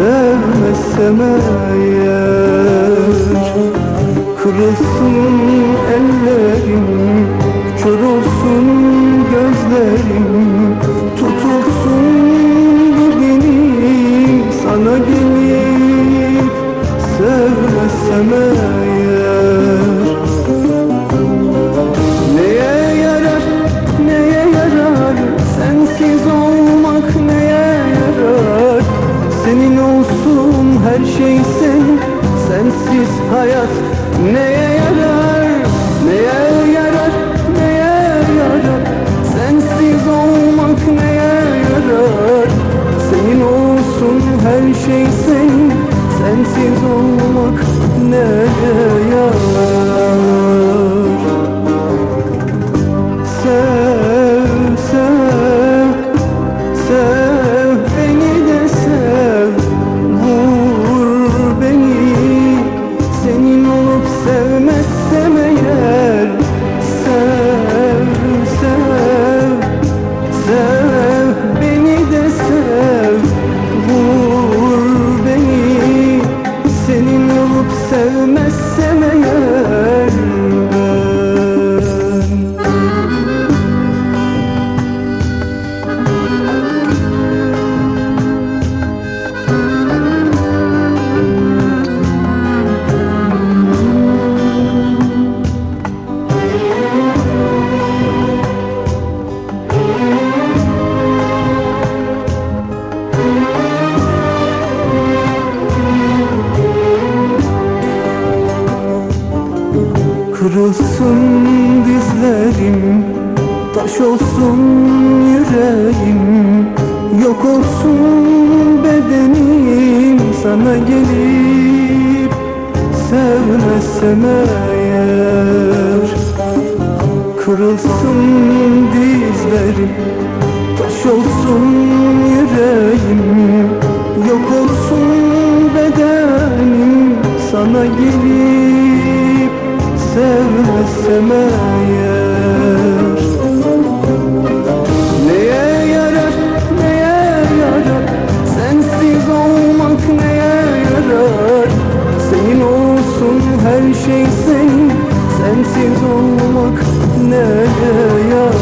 سر semer Kırılsın ellerim Kör olsun gözlerim Tutulsun bu beni Sana gel hayat neye yüreğim Taş olsun yüreğim Yok olsun bedenim Sana gelip sevmezsem eğer. Kırılsın dizlerim Taş olsun yüreğim Yok olsun bedenim Sana gelip sevmesem eğer. Neye yarar, neye yarar? Sensiz olmak neye yarar? Senin olsun her şey senin. Sensiz olmak neye yarar?